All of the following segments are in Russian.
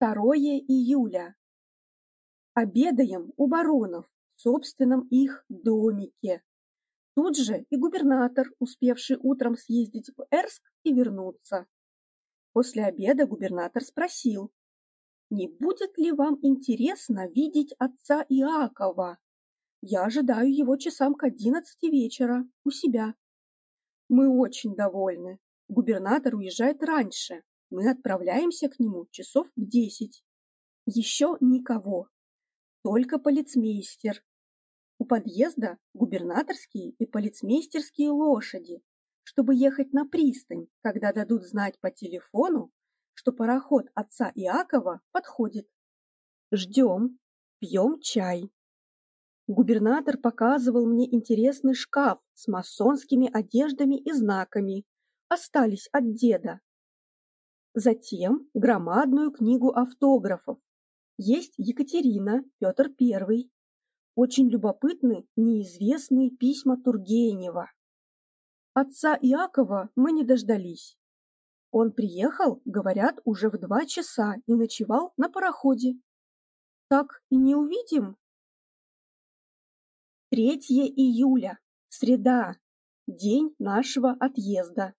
2 июля. Обедаем у баронов в собственном их домике. Тут же и губернатор, успевший утром съездить в Эрск и вернуться. После обеда губернатор спросил, не будет ли вам интересно видеть отца Иакова? Я ожидаю его часам к одиннадцати вечера у себя. Мы очень довольны. Губернатор уезжает раньше. Мы отправляемся к нему часов в десять. Еще никого. Только полицмейстер. У подъезда губернаторские и полицмейстерские лошади, чтобы ехать на пристань, когда дадут знать по телефону, что пароход отца Иакова подходит. Ждем, пьем чай. Губернатор показывал мне интересный шкаф с масонскими одеждами и знаками, остались от деда. Затем громадную книгу автографов. Есть Екатерина, Петр I. Очень любопытны неизвестные письма Тургенева. Отца Иакова мы не дождались. Он приехал, говорят, уже в два часа и ночевал на пароходе. Так и не увидим. 3 июля, среда, день нашего отъезда.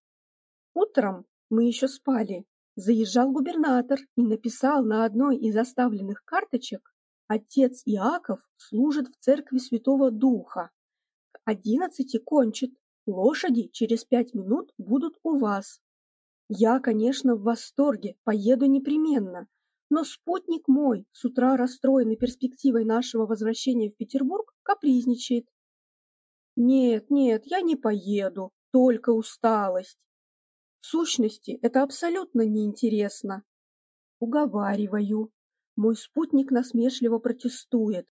Утром мы еще спали. Заезжал губернатор и написал на одной из оставленных карточек «Отец Иаков служит в церкви Святого Духа. К одиннадцати кончит. Лошади через пять минут будут у вас. Я, конечно, в восторге, поеду непременно, но спутник мой, с утра расстроенный перспективой нашего возвращения в Петербург, капризничает. Нет, нет, я не поеду, только усталость. Сущности, это абсолютно неинтересно. Уговариваю. Мой спутник насмешливо протестует.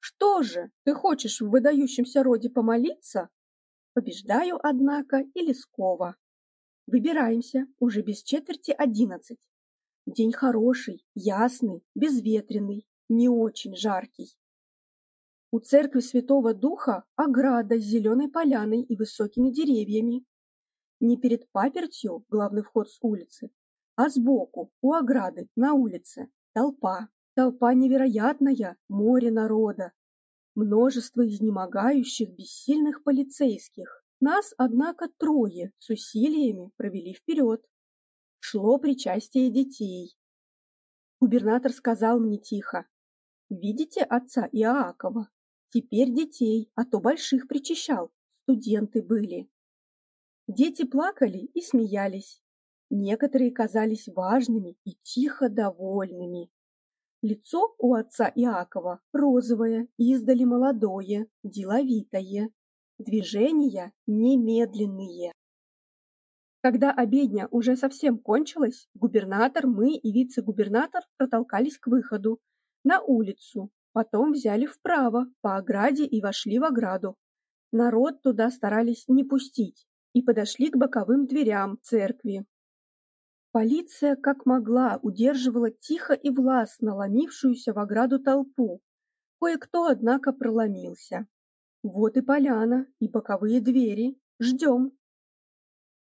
Что же, ты хочешь в выдающемся роде помолиться? Побеждаю, однако, и Лескова. Выбираемся уже без четверти одиннадцать. День хороший, ясный, безветренный, не очень жаркий. У церкви Святого Духа ограда с зеленой поляной и высокими деревьями. Не перед папертью, главный вход с улицы, а сбоку, у ограды, на улице, толпа. Толпа невероятная, море народа, множество изнемогающих, бессильных полицейских. Нас, однако, трое с усилиями провели вперед. Шло причастие детей. Губернатор сказал мне тихо, «Видите отца Иакова? Теперь детей, а то больших причащал, студенты были». Дети плакали и смеялись. Некоторые казались важными и тихо довольными. Лицо у отца Иакова розовое, издали молодое, деловитое. Движения немедленные. Когда обедня уже совсем кончилась, губернатор, мы и вице-губернатор протолкались к выходу, на улицу, потом взяли вправо, по ограде и вошли в ограду. Народ туда старались не пустить и подошли к боковым дверям церкви. Полиция как могла удерживала тихо и властно ломившуюся в ограду толпу. Кое-кто, однако, проломился. Вот и поляна, и боковые двери. Ждем.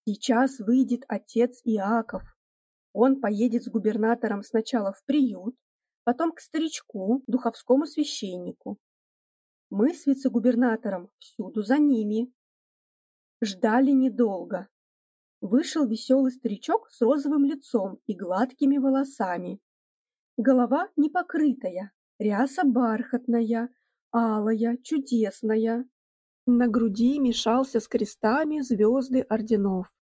Сейчас выйдет отец Иаков. Он поедет с губернатором сначала в приют, потом к старичку, духовскому священнику. Мы с вице-губернатором всюду за ними. Ждали недолго. Вышел веселый старичок с розовым лицом и гладкими волосами. Голова непокрытая, ряса бархатная, алая, чудесная. На груди мешался с крестами звезды орденов.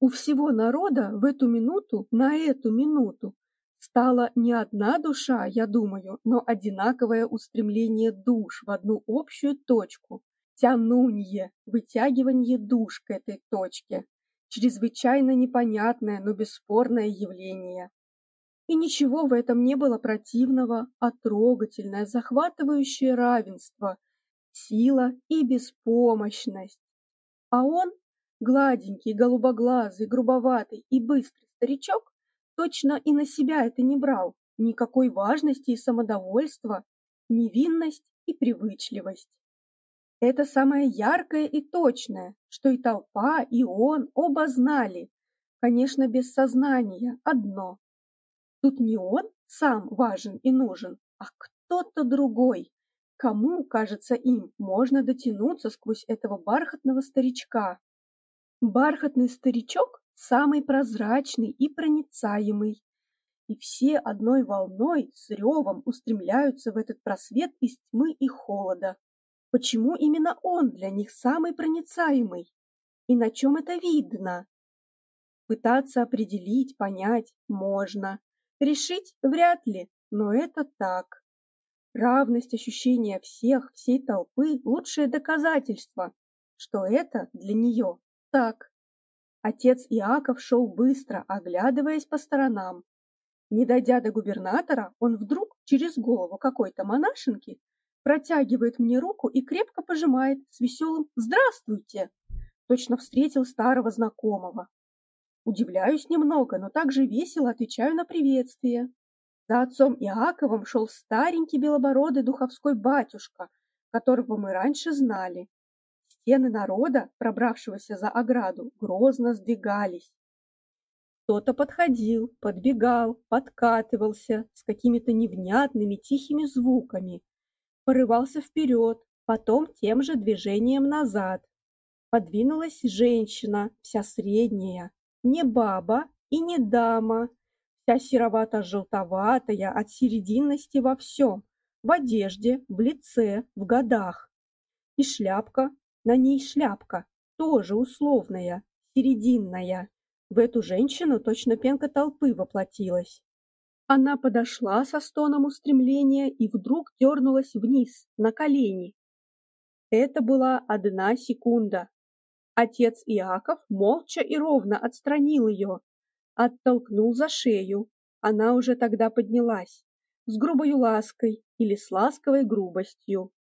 У всего народа в эту минуту, на эту минуту, стала не одна душа, я думаю, но одинаковое устремление душ в одну общую точку, тянунье, вытягивание душ к этой точке чрезвычайно непонятное, но бесспорное явление. И ничего в этом не было противного, а трогательное, захватывающее равенство, сила и беспомощность. А он, гладенький, голубоглазый, грубоватый и быстрый старичок, точно и на себя это не брал, никакой важности и самодовольства, невинность и привычливость. Это самое яркое и точное, что и толпа, и он оба знали, конечно, без сознания, одно. Тут не он сам важен и нужен, а кто-то другой, кому, кажется им, можно дотянуться сквозь этого бархатного старичка. Бархатный старичок самый прозрачный и проницаемый, и все одной волной с ревом устремляются в этот просвет из тьмы и холода. Почему именно он для них самый проницаемый? И на чем это видно? Пытаться определить, понять можно. Решить вряд ли, но это так. Равность ощущения всех, всей толпы – лучшее доказательство, что это для нее так. Отец Иаков шел быстро, оглядываясь по сторонам. Не дойдя до губернатора, он вдруг через голову какой-то монашенки протягивает мне руку и крепко пожимает с веселым «Здравствуйте!» Точно встретил старого знакомого. Удивляюсь немного, но также весело отвечаю на приветствие. За отцом Иаковом шел старенький белобородый духовской батюшка, которого мы раньше знали. Стены народа, пробравшегося за ограду, грозно сдвигались. Кто-то подходил, подбегал, подкатывался с какими-то невнятными тихими звуками, порывался вперед, потом тем же движением назад. Подвинулась женщина, вся средняя, не баба и не дама, вся серовато-желтоватая от серединности во всем, в одежде, в лице, в годах. И шляпка, на ней шляпка, тоже условная, серединная. В эту женщину точно пенка толпы воплотилась. Она подошла со стоном устремления и вдруг дернулась вниз, на колени. Это была одна секунда. Отец Иаков молча и ровно отстранил ее, оттолкнул за шею. Она уже тогда поднялась, с грубой лаской или с ласковой грубостью.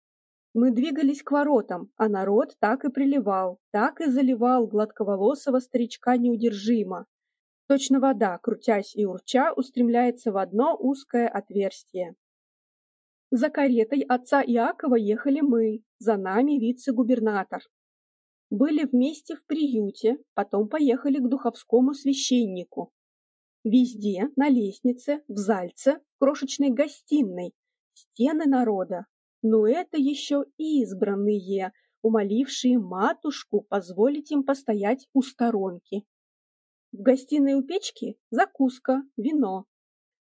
Мы двигались к воротам, а народ так и приливал, так и заливал гладковолосого старичка неудержимо. Точно вода, крутясь и урча, устремляется в одно узкое отверстие. За каретой отца Иакова ехали мы, за нами вице-губернатор. Были вместе в приюте, потом поехали к духовскому священнику. Везде, на лестнице, в зальце, в крошечной гостиной, стены народа. Но это еще избранные, умолившие матушку позволить им постоять у сторонки. В гостиной у печки закуска, вино.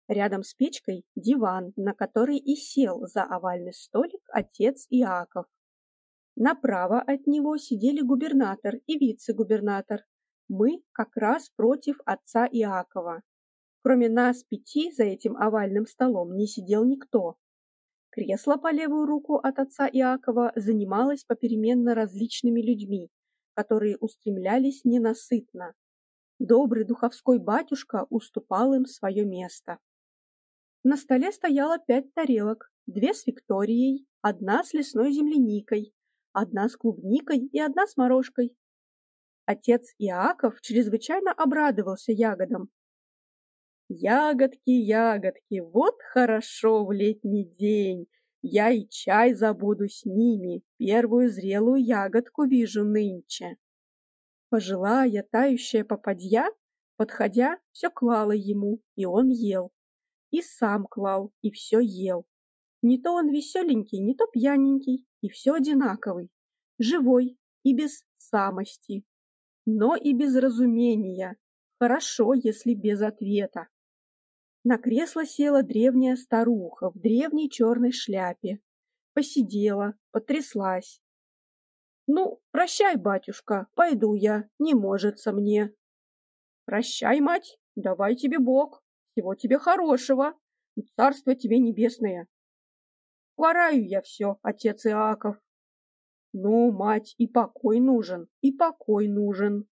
Рядом с печкой диван, на который и сел за овальный столик отец Иаков. Направо от него сидели губернатор и вице-губернатор. Мы как раз против отца Иакова. Кроме нас пяти за этим овальным столом не сидел никто. Кресло по левую руку от отца Иакова занималось попеременно различными людьми, которые устремлялись ненасытно. Добрый духовской батюшка уступал им свое место. На столе стояло пять тарелок, две с Викторией, одна с лесной земляникой, одна с клубникой и одна с морожкой. Отец Иаков чрезвычайно обрадовался ягодам. Ягодки, ягодки, вот хорошо в летний день. Я и чай забуду с ними, первую зрелую ягодку вижу нынче. Пожилая тающая попадья, подходя, все клала ему, и он ел. И сам клал, и все ел. Не то он веселенький, не то пьяненький, и все одинаковый, живой и без самости, но и без разумения, хорошо, если без ответа. На кресло села древняя старуха в древней черной шляпе. Посидела, потряслась. «Ну, прощай, батюшка, пойду я, не можется мне». «Прощай, мать, давай тебе Бог, всего тебе хорошего, и царство тебе небесное, Хвораю я все, отец Иаков. Ну, мать, и покой нужен, и покой нужен.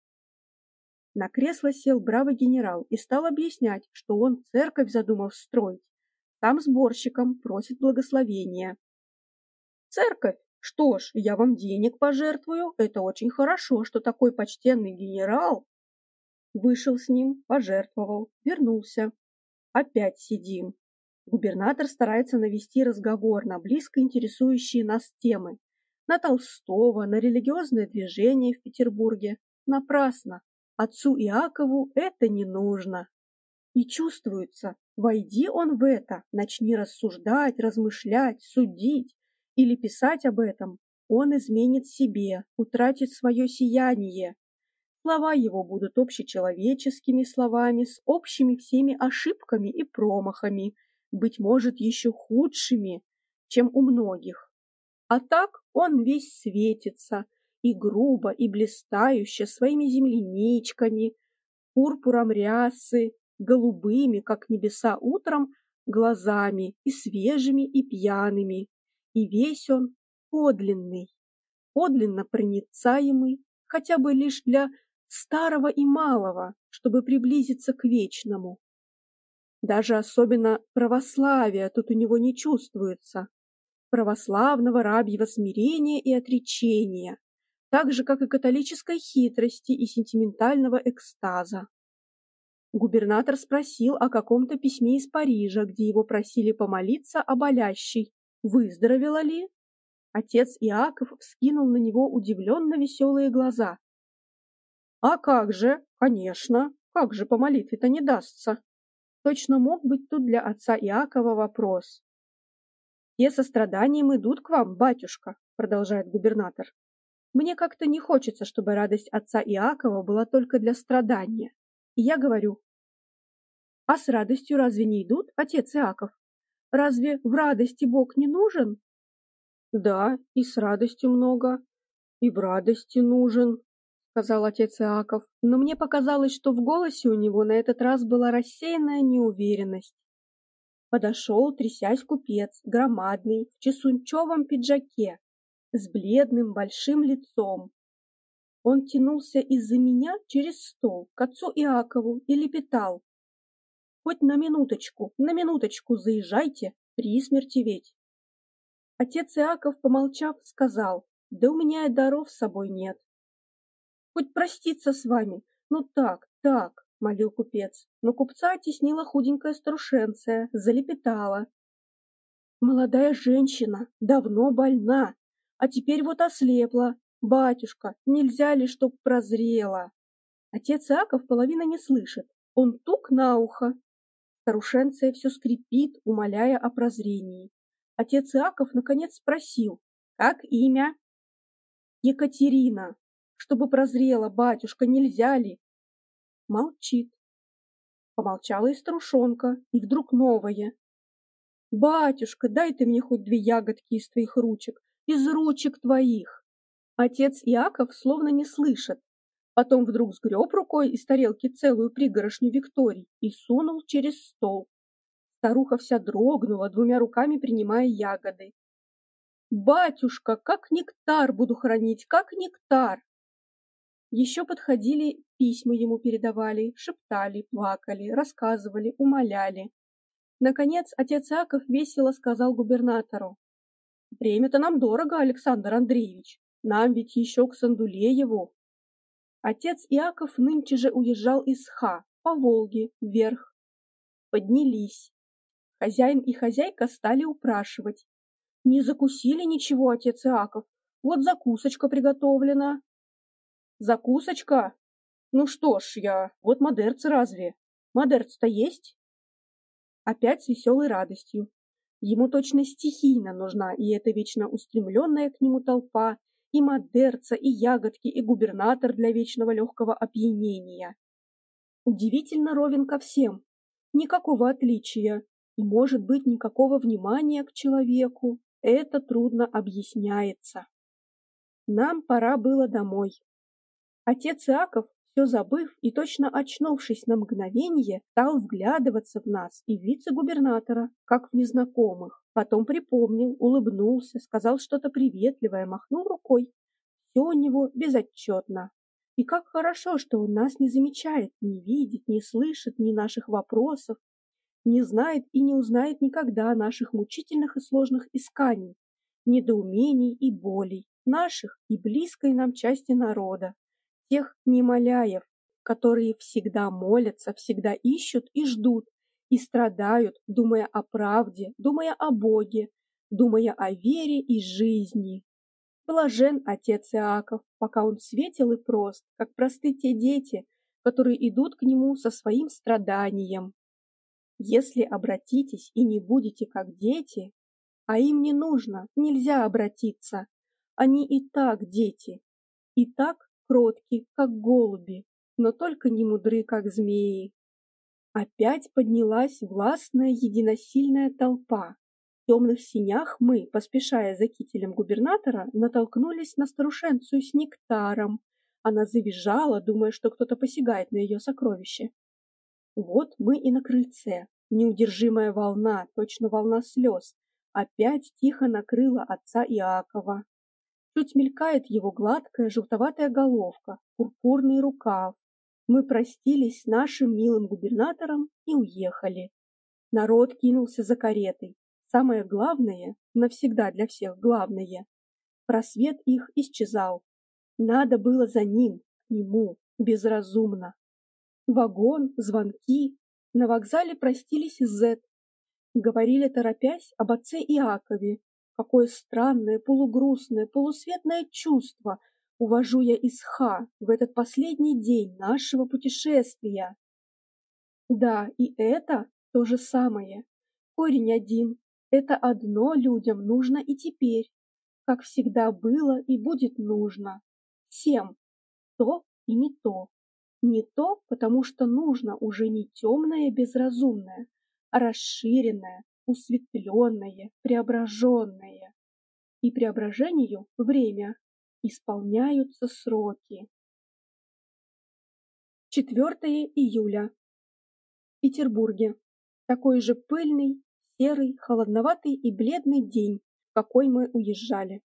На кресло сел бравый генерал и стал объяснять, что он церковь задумал строить. Там сборщиком просит благословения. Церковь? Что ж, я вам денег пожертвую. Это очень хорошо, что такой почтенный генерал вышел с ним, пожертвовал, вернулся. Опять сидим. Губернатор старается навести разговор на близко интересующие нас темы. На Толстого, на религиозное движение в Петербурге. Напрасно. Отцу Иакову это не нужно. и чувствуется, войди он в это, начни рассуждать, размышлять, судить или писать об этом, он изменит себе, утратит свое сияние. Слова его будут общечеловеческими словами, с общими всеми ошибками и промахами, быть может, еще худшими, чем у многих. А так он весь светится, и грубо, и блистающе своими земляничками, пурпуром рясы, голубыми, как небеса утром, глазами и свежими, и пьяными, и весь он подлинный, подлинно проницаемый, хотя бы лишь для старого и малого, чтобы приблизиться к вечному. Даже особенно православия тут у него не чувствуется, православного рабьего смирения и отречения, так же, как и католической хитрости и сентиментального экстаза. Губернатор спросил о каком-то письме из Парижа, где его просили помолиться о болящей. Выздоровела ли? Отец Иаков вскинул на него удивленно веселые глаза. «А как же? Конечно! Как же по молитве-то не дастся?» Точно мог быть тут для отца Иакова вопрос. «Те состраданием идут к вам, батюшка», — продолжает губернатор. «Мне как-то не хочется, чтобы радость отца Иакова была только для страдания. И я говорю, а с радостью разве не идут, отец Иаков? Разве в радости Бог не нужен? Да, и с радостью много, и в радости нужен, сказал отец Иаков, но мне показалось, что в голосе у него на этот раз была рассеянная неуверенность. Подошел, трясясь купец, громадный, в чесунчевом пиджаке, с бледным большим лицом, он тянулся из-за меня через стол к отцу Иакову и лепетал. «Хоть на минуточку, на минуточку заезжайте, при смерти ведь». Отец Иаков, помолчав, сказал, «Да у меня и даров с собой нет». «Хоть проститься с вами, ну так, так», — молил купец, но купца оттеснила худенькая старушенция, залепетала. «Молодая женщина, давно больна, а теперь вот ослепла, «Батюшка, нельзя ли, чтоб прозрела?» Отец Иаков половина не слышит. Он тук на ухо. Старушенция все скрипит, умоляя о прозрении. Отец Иаков наконец спросил, как имя? Екатерина. Чтобы прозрела, батюшка, нельзя ли? Молчит. Помолчала и старушонка, и вдруг новое. Батюшка, дай ты мне хоть две ягодки из твоих ручек, из ручек твоих. Отец Иаков словно не слышит. Потом вдруг сгреб рукой из тарелки целую пригорошню Викторий и сунул через стол. Старуха вся дрогнула, двумя руками принимая ягоды. «Батюшка, как нектар буду хранить, как нектар!» Еще подходили, письма ему передавали, шептали, плакали, рассказывали, умоляли. Наконец отец Иаков весело сказал губернатору. «Время-то нам дорого, Александр Андреевич. Нам ведь еще к Сандулееву. Отец Иаков нынче же уезжал из Ха, по Волге, вверх. Поднялись. Хозяин и хозяйка стали упрашивать. Не закусили ничего, отец Иаков. Вот закусочка приготовлена. Закусочка? Ну что ж я, вот модерцы разве? Модерц-то есть? Опять с веселой радостью. Ему точно стихийно нужна и эта вечно устремленная к нему толпа, и Мадерца, и ягодки, и губернатор для вечного легкого опьянения. Удивительно ровен ко всем, никакого отличия, и, может быть, никакого внимания к человеку. Это трудно объясняется. Нам пора было домой. Отец Иаков все забыв и точно очнувшись на мгновение, стал вглядываться в нас и вице-губернатора, как в незнакомых. Потом припомнил, улыбнулся, сказал что-то приветливое, махнул рукой. Все у него безотчетно. И как хорошо, что он нас не замечает, не видит, не слышит ни наших вопросов, не знает и не узнает никогда наших мучительных и сложных исканий, недоумений и болей, наших и близкой нам части народа, тех немоляев, которые всегда молятся, всегда ищут и ждут, и страдают, думая о правде, думая о Боге, думая о вере и жизни. Блажен отец Иаков, пока он светел и прост, как просты те дети, которые идут к нему со своим страданием. Если обратитесь и не будете как дети, а им не нужно, нельзя обратиться, они и так дети, и так кротки, как голуби, но только не мудры, как змеи. Опять поднялась властная единосильная толпа. В темных синях мы, поспешая за кителем губернатора, натолкнулись на старушенцию с нектаром. Она завизжала, думая, что кто-то посягает на ее сокровище. Вот мы и на крыльце. Неудержимая волна, точно волна слез, опять тихо накрыла отца Иакова. Чуть мелькает его гладкая желтоватая головка, пурпурный рукав. Мы простились с нашим милым губернатором и уехали. Народ кинулся за каретой. Самое главное, навсегда для всех главное, просвет их исчезал. Надо было за ним, к нему, безразумно. Вагон, звонки. На вокзале простились с Зет. Говорили, торопясь, об отце Иакове. Какое странное, полугрустное, полусветное чувство увожу я из Ха в этот последний день нашего путешествия. Да, и это то же самое. Корень один. Это одно людям нужно и теперь, как всегда было и будет нужно. Всем. То и не то. Не то, потому что нужно уже не темное безразумное, а расширенное, усветленное, преображенное. И преображению время, исполняются сроки. 4 июля. В Петербурге. Такой же пыльный, серый, холодноватый и бледный день, какой мы уезжали.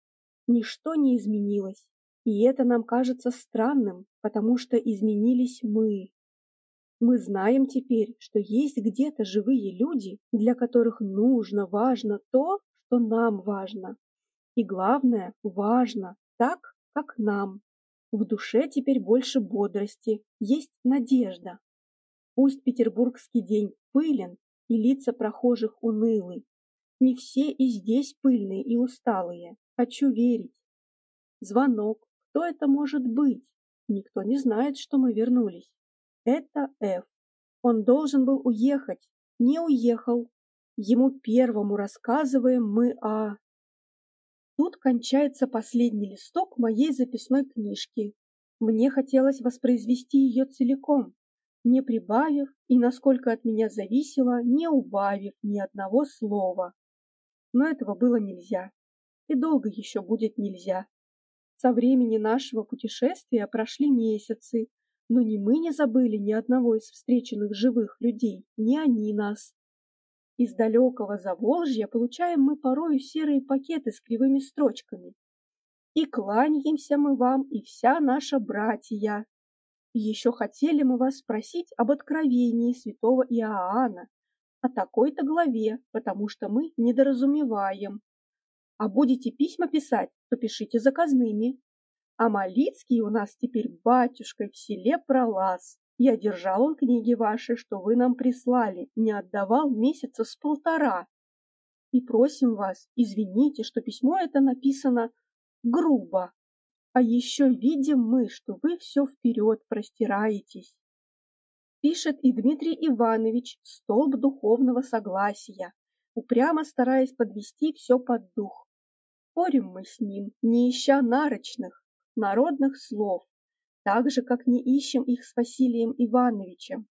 Ничто не изменилось. И это нам кажется странным, потому что изменились мы. Мы знаем теперь, что есть где-то живые люди, для которых нужно, важно то, что нам важно. И главное, важно так, как нам. В душе теперь больше бодрости, есть надежда. Пусть петербургский день пылен и лица прохожих унылы. Не все и здесь пыльные и усталые. Хочу верить. Звонок, кто это может быть? Никто не знает, что мы вернулись. Это Ф. Он должен был уехать. Не уехал. Ему первому рассказываем мы о... Тут кончается последний листок моей записной книжки. Мне хотелось воспроизвести ее целиком, не прибавив и, насколько от меня зависело, не убавив ни одного слова. Но этого было нельзя. И долго еще будет нельзя. Со времени нашего путешествия прошли месяцы, но ни мы не забыли ни одного из встреченных живых людей, ни они нас. Из далекого Заволжья получаем мы порою серые пакеты с кривыми строчками. И кланяемся мы вам, и вся наша братья. Еще хотели мы вас спросить об откровении святого Иоанна, о такой-то главе, потому что мы недоразумеваем, а будете письма писать, то пишите заказными. А Малицкий у нас теперь батюшкой в селе пролаз. Я держал он книги ваши, что вы нам прислали, не отдавал месяца с полтора. И просим вас, извините, что письмо это написано грубо. А еще видим мы, что вы все вперед простираетесь. Пишет и Дмитрий Иванович столб духовного согласия, упрямо стараясь подвести все под дух. Спорим мы с ним, не ища нарочных, народных слов, так же, как не ищем их с Василием Ивановичем.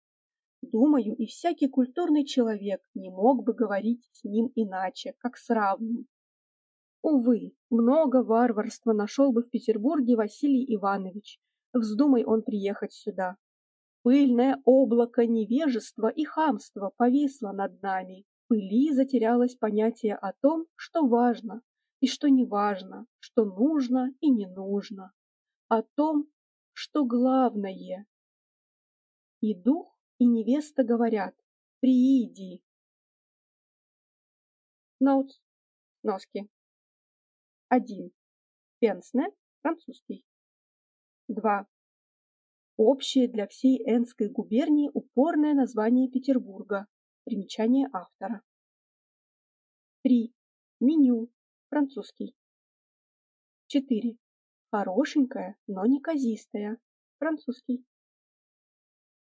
Думаю, и всякий культурный человек не мог бы говорить с ним иначе, как с равным. Увы, много варварства нашел бы в Петербурге Василий Иванович, вздумай он приехать сюда. Пыльное облако невежества и хамства повисло над нами, пыли затерялось понятие о том, что важно, и что не важно, что нужно и не нужно, о том, что главное. И дух, и невеста говорят «Прииди». Ноутс. Носки. 1. Пенсне. Французский. 2. Общее для всей Энской губернии упорное название Петербурга. Примечание автора. 3. Меню французский. 4. Хорошенькая, но неказистая, французский.